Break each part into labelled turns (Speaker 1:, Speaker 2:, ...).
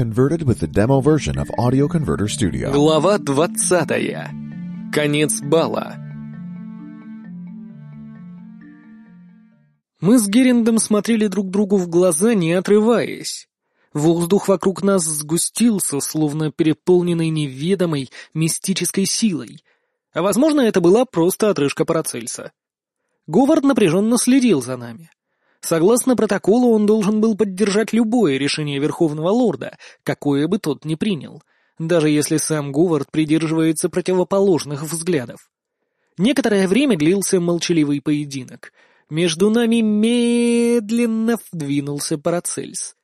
Speaker 1: converted with the demo version of Audio Converter Studio.
Speaker 2: Глава двадцатая. Конец бала. Мы с Герендом смотрели друг другу в глаза, не отрываясь. Воздух вокруг нас сгустился, словно переполненный неведомой мистической силой. А возможно, это была просто отрыжка Парацельса. Говард напряженно следил за нами. Согласно протоколу, он должен был поддержать любое решение Верховного Лорда, какое бы тот ни принял, даже если сам Говард придерживается противоположных взглядов. Некоторое время длился молчаливый поединок. Между нами медленно вдвинулся Парацельс.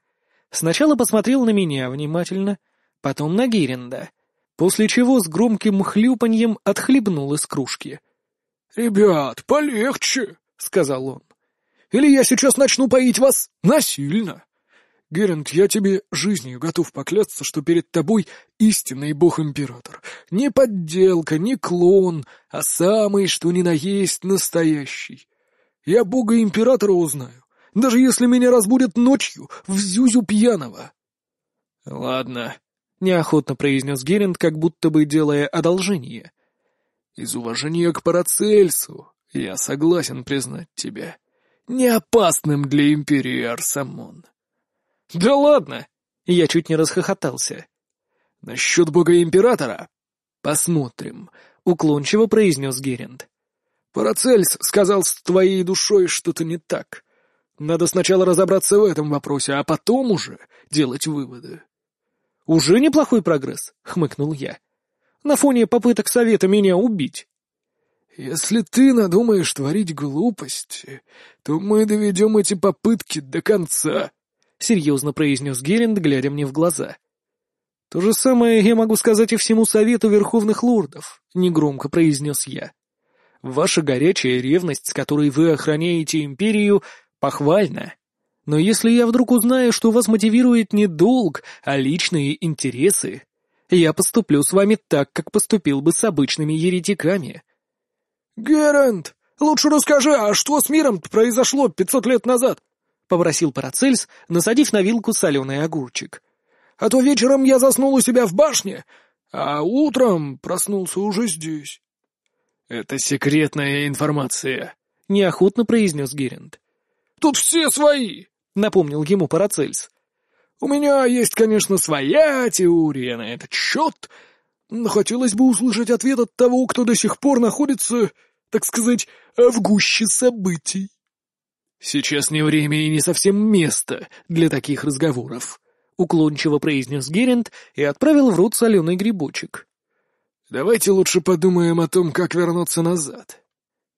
Speaker 2: Сначала посмотрел на меня внимательно, потом на Геренда, после чего с громким хлюпаньем отхлебнул из кружки.
Speaker 3: «Ребят, полегче!» — сказал он. Или я сейчас начну поить вас насильно. Герент, я тебе жизнью готов поклясться, что перед тобой истинный бог-император. Не подделка, не клон, а самый, что ни на есть, настоящий. Я бога-императора узнаю, даже если меня разбудят ночью в зюзю пьяного.
Speaker 2: — Ладно, — неохотно произнес Герент, как будто бы делая одолжение.
Speaker 3: — Из уважения к Парацельсу я согласен признать тебя не опасным для Империи Арсамон.
Speaker 2: «Да ладно!» — я чуть не расхохотался.
Speaker 3: «Насчет бога-императора? Посмотрим», — уклончиво произнес Герент. «Парацельс сказал с твоей душой что-то не так. Надо сначала разобраться в этом вопросе, а потом уже делать выводы».
Speaker 2: «Уже неплохой прогресс», — хмыкнул я. «На фоне попыток совета меня убить».
Speaker 3: «Если ты надумаешь творить глупости, то мы доведем эти попытки до конца», — серьезно произнес Геринд, глядя мне в глаза.
Speaker 2: «То же самое я могу сказать и всему Совету Верховных Лордов», — негромко произнес я. «Ваша горячая ревность, с которой вы охраняете Империю, похвальна. Но если я вдруг узнаю, что вас мотивирует не долг, а личные интересы, я поступлю с вами так, как поступил бы с обычными еретиками».
Speaker 3: «Герент, лучше расскажи, а что с миром произошло пятьсот лет назад?» — попросил Парацельс, насадив на вилку соленый огурчик. «А то вечером я заснул у себя в башне, а утром проснулся уже здесь». «Это секретная информация», — неохотно произнес Герент. «Тут все свои», — напомнил ему Парацельс. «У меня есть, конечно, своя теория на этот счет, но хотелось бы услышать ответ от того, кто до сих пор находится так сказать, в гуще событий. «Сейчас не время и не совсем место для таких разговоров», — уклончиво произнес Герент и отправил в рот соленый грибочек. «Давайте лучше подумаем о том, как вернуться назад».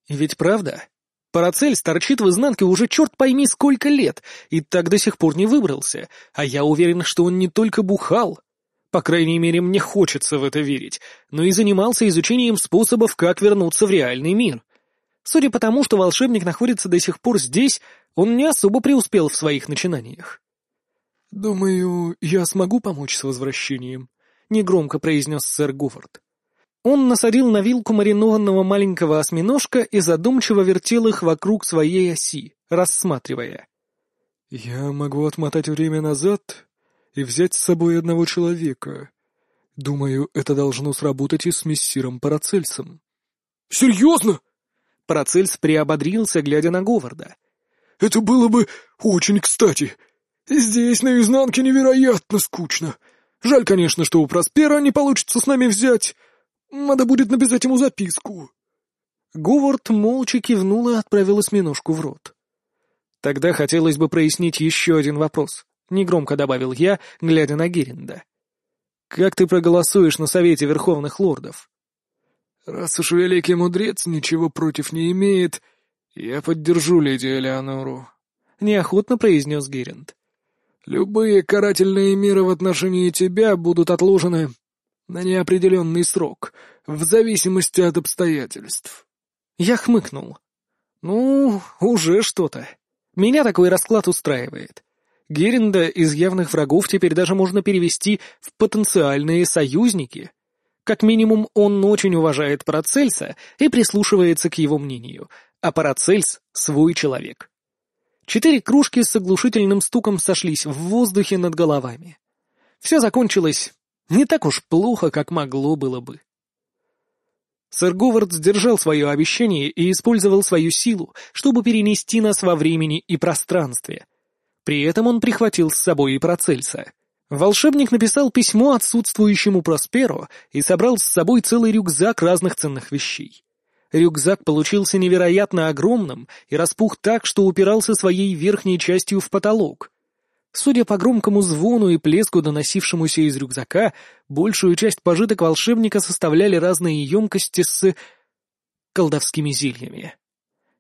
Speaker 2: «Ведь правда? Парацельс торчит в изнанке уже черт пойми сколько лет, и так до сих пор не выбрался, а я уверен, что он не только бухал, по крайней мере, мне хочется в это верить, но и занимался изучением способов, как вернуться в реальный мир. Судя по тому, что волшебник находится до сих пор здесь, он не особо преуспел в своих начинаниях.
Speaker 3: «Думаю, я смогу помочь с возвращением», — негромко произнес сэр Говард.
Speaker 2: Он насадил на вилку маринованного маленького осьминожка и задумчиво вертел их вокруг своей оси, рассматривая.
Speaker 3: «Я могу отмотать время назад и взять с собой одного человека. Думаю, это должно сработать и с мессиром Парацельсом. «Серьезно?»
Speaker 2: Парацельс приободрился, глядя на Говарда.
Speaker 3: «Это было бы очень кстати. Здесь наизнанке невероятно скучно. Жаль, конечно, что у Проспера не получится с нами взять. Надо будет написать ему записку».
Speaker 2: Говард молча кивнул и отправил осьминожку в рот. Тогда хотелось бы прояснить еще один вопрос. — негромко добавил я, глядя на Геринда. «Как ты проголосуешь на Совете Верховных Лордов?»
Speaker 3: «Раз уж великий мудрец ничего против не имеет, я поддержу леди Элеонору», — неохотно произнес Геринд. «Любые карательные меры в отношении тебя будут отложены на неопределенный срок, в зависимости от обстоятельств».
Speaker 2: Я хмыкнул. «Ну, уже что-то. Меня такой расклад устраивает. Геринда из явных врагов теперь даже можно перевести в потенциальные союзники. Как минимум, он очень уважает Парацельса и прислушивается к его мнению, а Парацельс — свой человек. Четыре кружки с оглушительным стуком сошлись в воздухе над головами. Все закончилось не так уж плохо, как могло было бы. Сэр Говард сдержал свое обещание и использовал свою силу, чтобы перенести нас во времени и пространстве. При этом он прихватил с собой и Процельса. Волшебник написал письмо отсутствующему Просперо и собрал с собой целый рюкзак разных ценных вещей. Рюкзак получился невероятно огромным и распух так, что упирался своей верхней частью в потолок. Судя по громкому звону и плеску, доносившемуся из рюкзака, большую часть пожиток волшебника составляли разные емкости с... колдовскими зельями.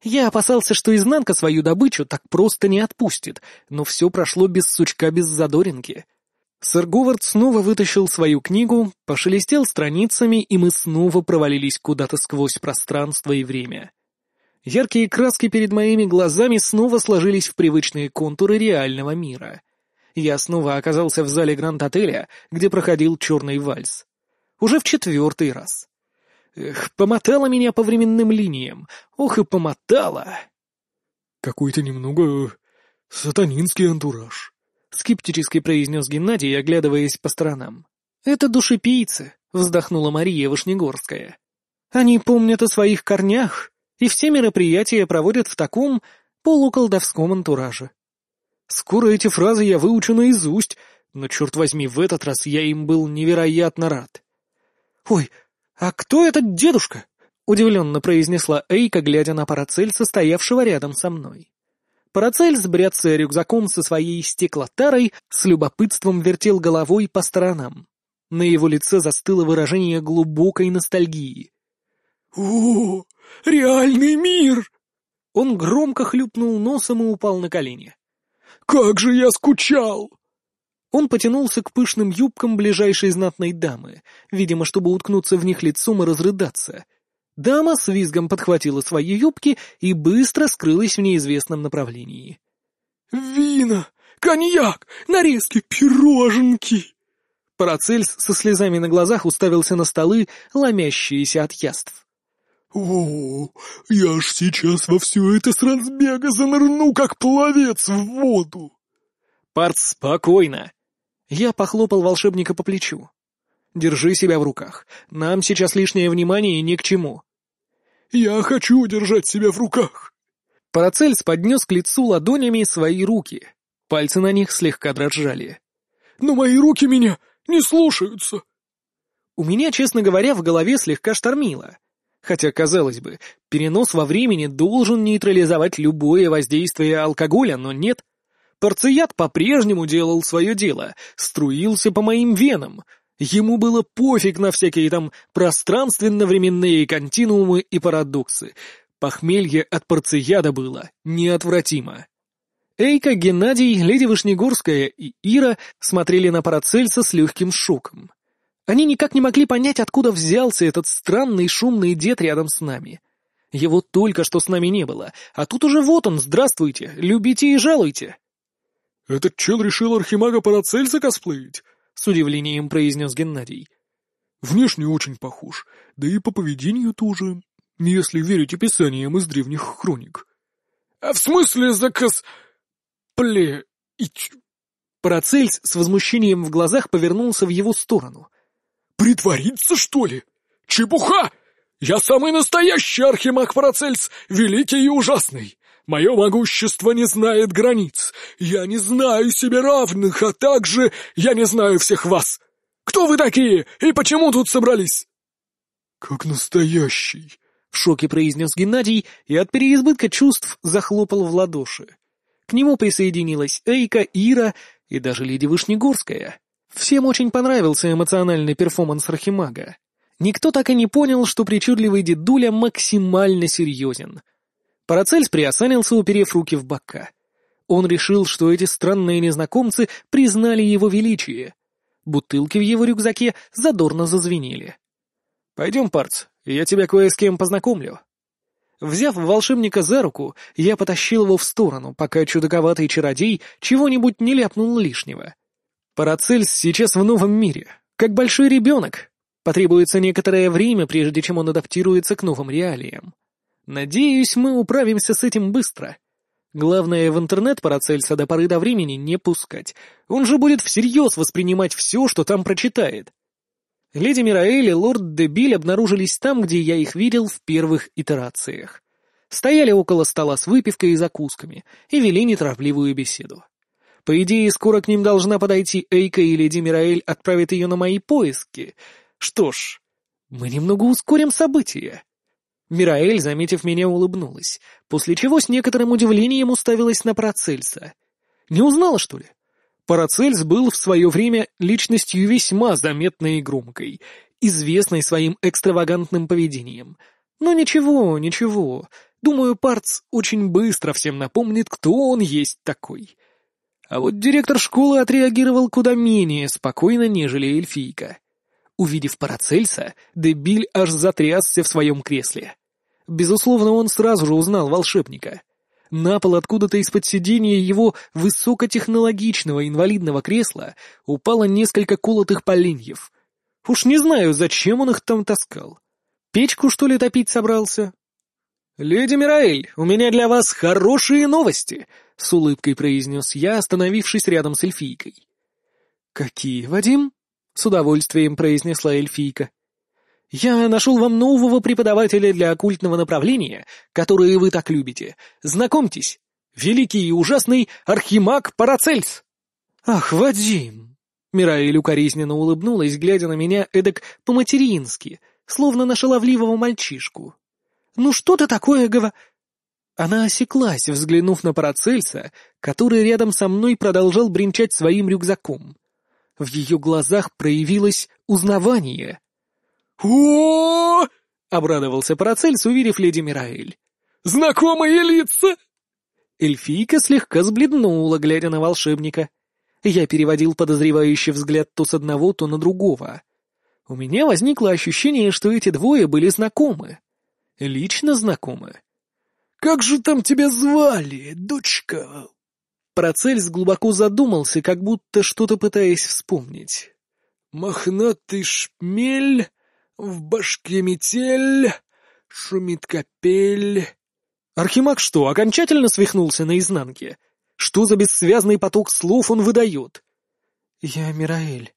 Speaker 2: Я опасался, что изнанка свою добычу так просто не отпустит, но все прошло без сучка, без задоринки. Сэр Говард снова вытащил свою книгу, пошелестел страницами, и мы снова провалились куда-то сквозь пространство и время. Яркие краски перед моими глазами снова сложились в привычные контуры реального мира. Я снова оказался в зале Гранд-отеля, где проходил черный вальс. Уже в четвертый раз. Эх, помотала меня по временным линиям. Ох и помотала.
Speaker 3: Какой-то немного сатанинский антураж, — скептически произнес Геннадий, оглядываясь по сторонам.
Speaker 2: «Это душепийцы», — вздохнула Мария Вышнегорская. «Они помнят о своих корнях, и все мероприятия проводят в таком полуколдовском антураже. Скоро эти фразы я выучу наизусть, но, черт возьми, в этот раз я им был невероятно рад. «Ой, а кто этот дедушка?» — удивленно произнесла Эйка, глядя на Парацельса, стоявшего рядом со мной. Парацельс, бряцая рюкзаком со своей стеклотарой, с любопытством вертел головой по сторонам. На его лице застыло выражение глубокой ностальгии.
Speaker 3: «О, реальный мир!»
Speaker 2: Он громко хлюпнул носом и упал на колени.
Speaker 3: «Как же я скучал!»
Speaker 2: Он потянулся к пышным юбкам ближайшей знатной дамы, видимо, чтобы уткнуться в них лицом и разрыдаться. Дама с визгом подхватила свои юбки и быстро скрылась в неизвестном направлении.
Speaker 3: «Вина! Коньяк! Нарезки! Пироженки!»
Speaker 2: Парацельс со слезами на глазах уставился на столы, ломящиеся от яств.
Speaker 3: «О, я ж сейчас во все это с разбега занырну, как пловец в воду!»
Speaker 2: «Парц, спокойно!» Я похлопал волшебника по плечу. «Держи себя в руках. Нам сейчас лишнее внимание ни к чему».
Speaker 3: «Я хочу держать себя в руках!»
Speaker 2: Парацельс поднес к лицу ладонями свои руки. Пальцы на них слегка дрожали.
Speaker 3: «Но мои руки меня не слушаются!»
Speaker 2: У меня, честно говоря, в голове слегка штормило. Хотя, казалось бы, перенос во времени должен нейтрализовать любое воздействие алкоголя, но нет. Порцият по-прежнему делал свое дело, струился по моим венам. Ему было пофиг на всякие там пространственно-временные континуумы и парадоксы. Похмелье от порцияда было неотвратимо. Эйка, Геннадий, Леди Вышнегорская и Ира смотрели на Парацельса с легким шоком. Они никак не могли понять, откуда взялся этот странный шумный дед рядом с нами. Его только что с нами не было, а тут уже вот он, здравствуйте, любите и жалуйте.
Speaker 3: «Этот чел решил архимага Парацельса косплеить?» — с удивлением произнес Геннадий. «Внешне очень похож, да и по поведению тоже, если верить описаниям из древних хроник». «А в смысле заказ... пле... ич...»
Speaker 2: Парацельс с возмущением в глазах повернулся в его сторону —
Speaker 3: Притвориться, что ли? Чепуха! Я самый настоящий архимаг Парацельс, великий и ужасный. Мое могущество не знает границ. Я не знаю себе равных, а также я не знаю всех вас. Кто вы такие и почему тут собрались?» «Как настоящий», —
Speaker 2: в шоке произнес Геннадий и от переизбытка чувств захлопал в ладоши. К нему присоединилась Эйка, Ира и даже леди Вышнегорская. Всем очень понравился эмоциональный перформанс Архимага. Никто так и не понял, что причудливый дедуля максимально серьезен. Парацельс приосанился, уперев руки в бока. Он решил, что эти странные незнакомцы признали его величие. Бутылки в его рюкзаке задорно зазвенели. «Пойдем, Парц, я тебя кое с кем познакомлю». Взяв волшебника за руку, я потащил его в сторону, пока чудаковатый чародей чего-нибудь не ляпнул лишнего. Парацельс сейчас в новом мире, как большой ребенок. Потребуется некоторое время, прежде чем он адаптируется к новым реалиям. Надеюсь, мы управимся с этим быстро. Главное, в интернет Парацельса до поры до времени не пускать. Он же будет всерьез воспринимать все, что там прочитает. Леди Мираэль и лорд Дебиль обнаружились там, где я их видел в первых итерациях. Стояли около стола с выпивкой и закусками и вели неторопливую беседу. По идее, скоро к ним должна подойти Эйка и леди Мираэль отправит ее на мои поиски. Что ж, мы немного ускорим события. Мираэль, заметив меня, улыбнулась, после чего с некоторым удивлением уставилась на Парацельса. Не узнала, что ли? Парацельс был в свое время личностью весьма заметной и громкой, известной своим экстравагантным поведением. Но ничего, ничего. Думаю, Парц очень быстро всем напомнит, кто он есть такой. А вот директор школы отреагировал куда менее спокойно, нежели эльфийка. Увидев Парацельса, Дебиль аж затрясся в своем кресле. Безусловно, он сразу же узнал волшебника. На пол откуда-то из-под сидения его высокотехнологичного инвалидного кресла упало несколько колотых поленьев. Уж не знаю, зачем он их там таскал. Печку, что ли, топить собрался? «Леди Мираэль, у меня для вас хорошие новости!» — с улыбкой произнес я, остановившись рядом с эльфийкой. «Какие, Вадим?» — с удовольствием произнесла эльфийка. «Я нашел вам нового преподавателя для оккультного направления, которое вы так любите. Знакомьтесь, великий и ужасный архимаг Парацельс!» «Ах, Вадим!» Мираэль укоризненно улыбнулась, глядя на меня эдак по-матерински, словно на шаловливого мальчишку. «Ну что ты такое гова...» Она осеклась, взглянув на Парацельса, который рядом со мной продолжал бренчать своим рюкзаком. В ее глазах проявилось узнавание о обрадовался Парацельс, увидев леди Мираэль. «Знакомые лица!» Эльфийка слегка сбледнула, глядя на волшебника. Я переводил подозревающий взгляд то с одного, то на другого. У меня возникло ощущение, что эти двое были знакомы. Лично знакомы. «Как же там тебя звали, дочка?» Парацельс глубоко задумался, как будто что-то пытаясь вспомнить. «Мохнатый шмель...» В башке метель, шумит капель. Архимаг что, окончательно свихнулся наизнанке? Что за бессвязный поток слов он выдает? Я Мираэль.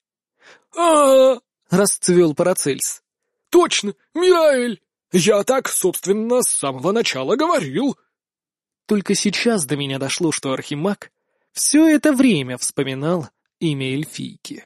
Speaker 2: а, расцвел Парацельс. «Точно, Мираэль! Я так, собственно, с самого начала говорил!» Только сейчас до меня дошло, что Архимаг все это время вспоминал имя эльфийки.